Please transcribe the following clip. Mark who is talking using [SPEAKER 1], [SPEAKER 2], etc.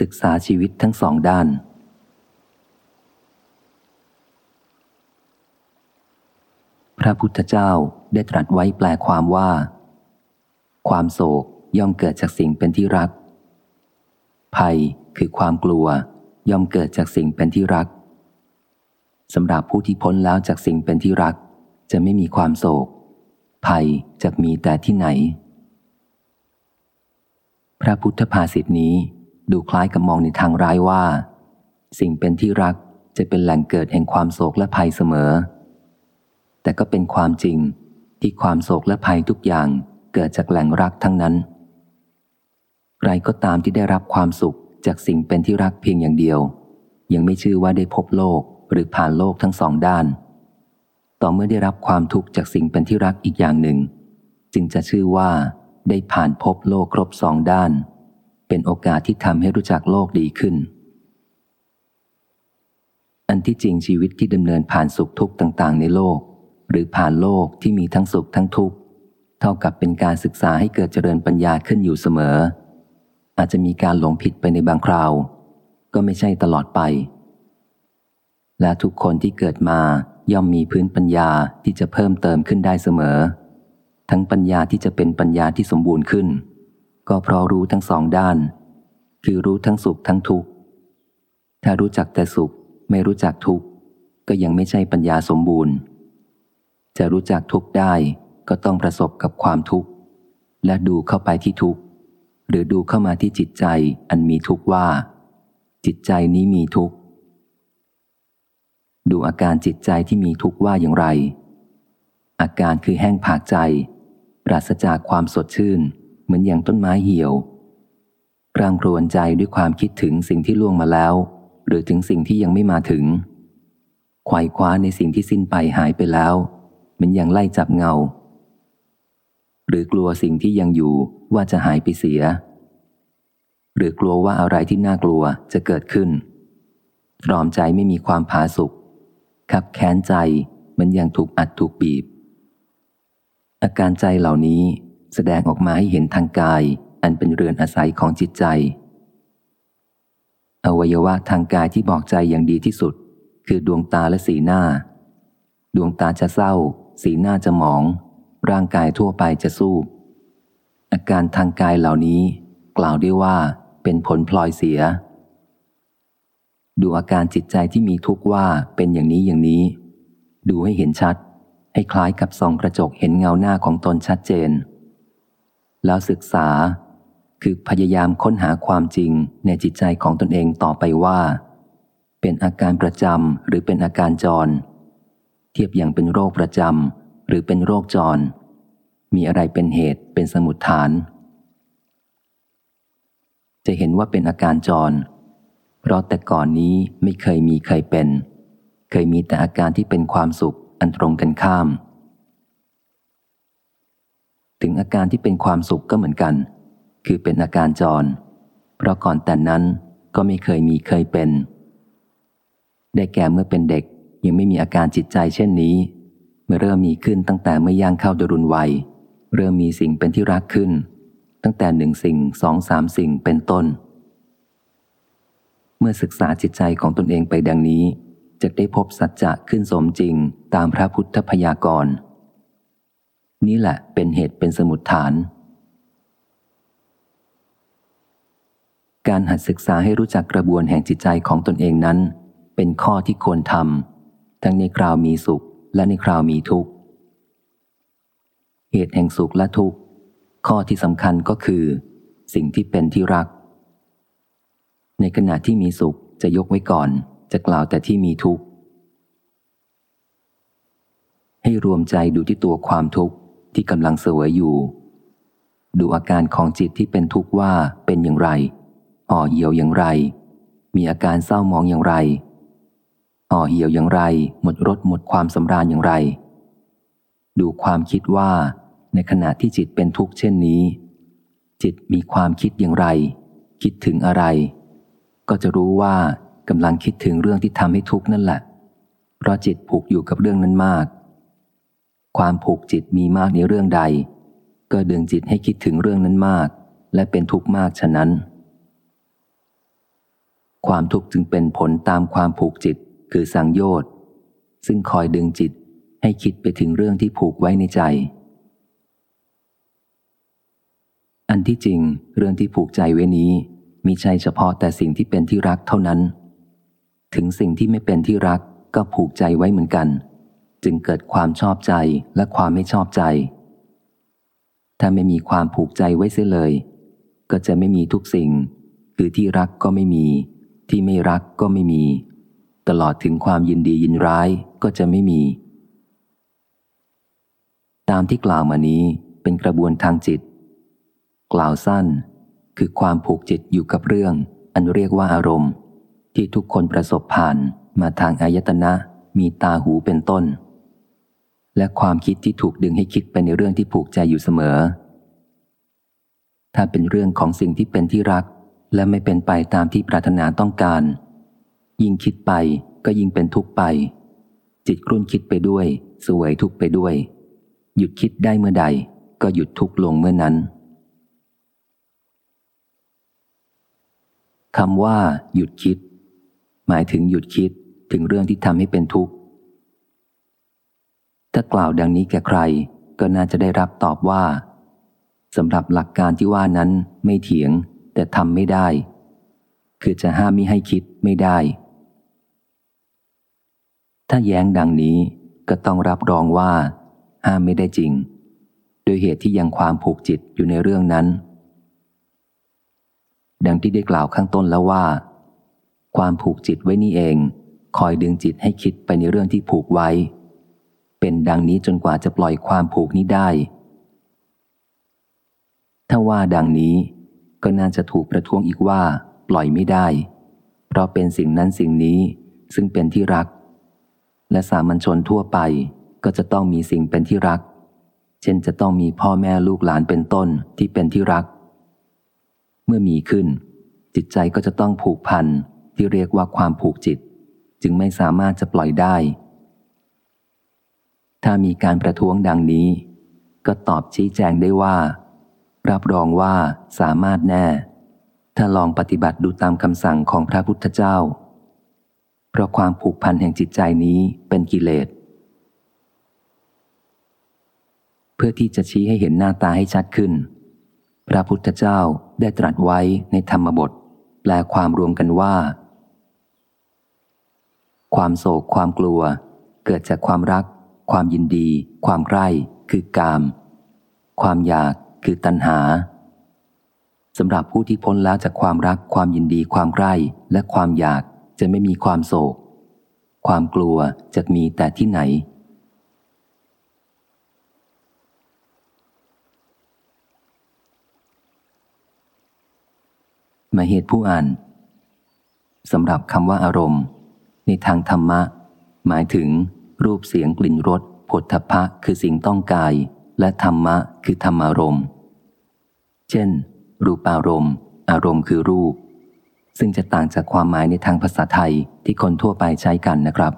[SPEAKER 1] ศึกษาชีวิตทั้งสองด้าน พระพุทธเจ้าได้ตรัสไว้แปลความว่า ความโศกย่อมเกิดจากสิ่งเป็นที่รัก ภัยคือความกลัวย่อมเกิดจากสิ่งเป็นที่รักสำหรับผู้ที่พ้นแล้วจากสิ่งเป็นที่รัก จะไม่มีความโศก ภัยจะมีแต่ที่ไหน พระพุทธภาษิตนี้ ดูคล้ายกับมองในทางร้ายว่า สิ่งเป็นที่รักจะเป็นแหล่งเกิดแห่งความโศกและภัยเสมอ แต่ก็เป็นความจริงที่ความโศกและภัยทุกอย่างเกิดจากแหล่งรักทั้งนั้น ใครก็ตามที่ได้รับความสุขจากสิ่งเป็นที่รักเพียงอย่างเดียว ยังไม่ชื่อว่าได้พบโลกหรือผ่านโลกทั้งสองด้าน ต่อเมื่อได้รับความทุกข์จากสิ่งเป็นที่รักอีกอย่างหนึ่ง จึงจะชื่อว่าได้ผ่านพบโลกครบสองด้าน เป็นโอกาสที่ทำให้รู้จักโลกดีขึ้น อันที่จริงชีวิตที่ดำเนินผ่านสุขทุกข์ต่างๆ ในโลก หรือผ่านโลกที่มีทั้งสุขทั้งทุกข์เท่ากับเป็นการศึกษาให้เกิดเจริญปัญญาขึ้นอยู่เสมอ อาจจะมีการหลงผิดไปในบางคราว ก็ไม่ใช่ตลอดไป และทุกคนที่เกิดมาย่อมมีพื้นปัญญาที่จะเพิ่มเติมขึ้นได้เสมอ ทั้งปัญญาที่จะเป็นปัญญาที่สมบูรณ์ขึ้น ก็เพราะรู้ทั้งสองด้าน คือรู้ทั้งสุขทั้งทุกข์ ถ้ารู้จักแต่สุขไม่รู้จักทุกข์ ก็ยังไม่ใช่ปัญญาสมบูรณ์ จะรู้จักทุกข์ได้ก็ต้องประสบกับความทุกข์ และดูเข้าไปที่ทุกข์ หรือดูเข้ามาที่จิตใจอันมีทุกข์ว่า จิตใจนี้มีทุกข์ ดูอาการจิตใจที่มีทุกข์ว่าอย่างไร อาการคือแห้งผากใจ ปราศจากความสดชื่น มือนอย่างต้นไม้เหี่ยวร่างรวนใจด้วยความคิดถึงสิ่งที่ล่วงมาแล้ว หรือถึงสิ่งที่ยังไม่มาถึงไขว่คว้าในสิ่งที่สิ้นไปหายไปแล้ว เหมือนอย่างไล่จับเงา หรือกลัวสิ่งที่ยังอยู่ว่าจะหายไปเสีย หรือกลัวว่าอะไรที่น่ากลัวจะเกิดขึ้นตรอมใจไม่มีความผาสุกขับแค้นใจมันยังถูกอัดถูกบีบ อาการใจเหล่านี้ แสดงออกมาให้เห็นทางกาย อันเป็นเรือนอาศัยของจิตใจ อวัยวะทางกายที่บอกใจอย่างดีที่สุด คือดวงตาและสีหน้า ดวงตาจะเศร้า สีหน้าจะหมอง ร่างกายทั่วไปจะสู้อาการทางกายเหล่านี้ กล่าวได้ว่าเป็นผลพลอยเสีย ดูอาการจิตใจที่มีทุกข์ว่าเป็นอย่างนี้อย่างนี้ ดูให้เห็นชัด ให้คล้ายกับส่องกระจกเห็นเงาหน้าของตนชัดเจน แล้วศึกษา คือพยายามค้นหาความจริงในจิตใจของตนเองต่อไปว่า เป็นอาการประจำหรือเป็นอาการจร เทียบอย่างเป็นโรคประจำหรือเป็นโรคจร มีอะไรเป็นเหตุเป็นสมุดฐาน จะเห็นว่าเป็นอาการจร เพราะแต่ก่อนนี้ไม่เคยมีเคยเป็น เคยมีแต่อาการที่เป็นความสุขอันตรงกันข้าม ถึงอาการที่เป็นความสุขก็เหมือนกัน คือเป็นอาการจร เพราะก่อนแต่นั้นก็ไม่เคยมีเคยเป็น ได้แก่เมื่อเป็นเด็กยังไม่มีอาการจิตใจเช่นนี้ เมื่อเริ่มมีขึ้นตั้งแต่เมื่อย่างเข้าดรุนวัย เริ่มมีสิ่งเป็นที่รักขึ้น ตั้งแต่หนึ่งสิ่งสองสามสิ่งเป็นต้น เมื่อศึกษาจิตใจของตนเองไปดังนี้ จะได้พบสัจจะขึ้นสมจริงตามพระพุทธพยากรณ์ นี่แหละเป็นเหตุเป็นสมุดฐาน การหัดศึกษาให้รู้จักกระบวนแห่งจิตใจของตนเองนั้น เป็นข้อที่ควรทำทั้งในคราวมีสุขและในคราวมีทุกข์ เหตุแห่งสุขและทุกข์ ข้อที่สำคัญก็คือ สิ่งที่เป็นที่รัก ในขณะที่มีสุขจะยกไว้ก่อน จะกล่าวแต่ที่มีทุกข์ให้รวมใจดูที่ตัวความทุกข์ ที่กำลังเสวยอยู่ ดูอาการของจิตที่เป็นทุกข์ว่าเป็นอย่างไรห่อเหี่ยวอย่างไร มีอาการเศร้ามองอย่างไรห่อเหี่ยวอย่างไร หมดรสหมดความสำราญอย่างไร ดูความคิดว่า ในขณะที่จิตเป็นทุกข์เช่นนี้ จิตมีความคิดอย่างไร คิดถึงอะไร ก็จะรู้ว่ากำลังคิดถึงเรื่องที่ทำให้ทุกข์นั่นแหละ เพราะจิตผูกอยู่กับเรื่องนั้นมาก ความผูกจิตมีมากในเรื่องใด ก็ดึงจิตให้คิดถึงเรื่องนั้นมาก และเป็นทุกข์มากฉะนั้น ความทุกข์จึงเป็นผลตามความผูกจิตคือสังโยชน์ซึ่งคอยดึงจิตให้คิดไปถึงเรื่องที่ผูกไว้ในใจ อันที่จริงเรื่องที่ผูกใจไว้นี้มีใช่เฉพาะแต่สิ่งที่เป็นที่รักเท่านั้น ถึงสิ่งที่ไม่เป็นที่รักก็ผูกใจไว้เหมือนกัน จึงเกิดความชอบใจและความไม่ชอบใจ ถ้าไม่มีความผูกใจไว้เสียเลย ก็จะไม่มีทุกสิ่ง คือที่รักก็ไม่มี ที่ไม่รักก็ไม่มี ตลอดถึงความยินดียินร้ายก็จะไม่มี ตามที่กล่าวมานี้เป็นกระบวนทางจิต กล่าวสั้น คือความผูกจิตอยู่กับเรื่อง อันเรียกว่าอารมณ์ ที่ทุกคนประสบผ่านมาทางอายตนะมีตาหูเป็นต้น และความคิดที่ถูกดึงให้คิดไปในเรื่องที่ผูกใจอยู่เสมอ ถ้าเป็นเรื่องของสิ่งที่เป็นที่รัก และไม่เป็นไปตามที่ปรารถนาต้องการ ยิ่งคิดไปก็ยิ่งเป็นทุกข์ไป จิตกรุ่นคิดไปด้วยสวยทุกข์ไปด้วย หยุดคิดได้เมื่อใด ก็หยุดทุกข์ลงเมื่อนั้นคำว่า หยุดคิด หมายถึงหยุดคิดถึงเรื่องที่ทำให้เป็นทุกข์ ถ้ากล่าวดังนี้แก่ใคร ก็น่าจะได้รับตอบว่าสำหรับหลักการที่ว่านั้นไม่เถียง แต่ทำไม่ได้ คือจะห้ามมิให้คิดไม่ได้ ถ้าแย้งดังนี้ก็ต้องรับรองว่า ห้ามไม่ได้จริง โดยเหตุที่ยังความผูกจิตอยู่ในเรื่องนั้น ดังที่ได้กล่าวข้างต้นแล้วว่า ความผูกจิตไว้นี่เอง คอยดึงจิตให้คิดไปในเรื่องที่ผูกไว้ เป็นดังนี้จนกว่าจะปล่อยความผูกนี้ได้ ถ้าว่าดังนี้ก็น่าจะถูกประท้วงอีกว่า ปล่อยไม่ได้ เพราะเป็นสิ่งนั้นสิ่งนี้ซึ่งเป็นที่รัก และสามัญชนทั่วไปก็จะต้องมีสิ่งเป็นที่รัก เช่นจะต้องมีพ่อแม่ลูกหลานเป็นต้นที่เป็นที่รัก เมื่อมีขึ้น จิตใจก็จะต้องผูกพันที่เรียกว่าความผูกจิต จึงไม่สามารถจะปล่อยได้ ถ้ามีการประท้วงดังนี้ ก็ตอบชี้แจงได้ว่า รับรองว่าสามารถแน่ ถ้าลองปฏิบัติดูตามคำสั่งของพระพุทธเจ้า เพราะความผูกพันแห่งจิตใจนี้เป็นกิเลส เพื่อที่จะชี้ให้เห็นหน้าตาให้ชัดขึ้น พระพุทธเจ้าได้ตรัสไว้ในธรรมบท แปลความรวมกันว่า ความโศกความกลัว เกิดจากความรัก ความยินดี ความใคร่คือกาม ความอยากคือตัณหาสำหรับผู้ที่พ้นแล้วจากความรักความยินดีความใคร่และความอยากจะไม่มีความโศก ความกลัวจะมีแต่ที่ไหน มาเหตุผู้อ่านสำหรับคำว่าอารมณ์ ในทางธรรมะ หมายถึง รูปเสียงกลิ่นรสผลทพะคือสิ่งต้องกาย และธรรมะคือธรรมารมณ์เช่น รูปารมณ์ อารมณ์คือรูป ซึ่งจะต่างจากความหมายในทางภาษาไทยที่คนทั่วไปใช้กันนะครับ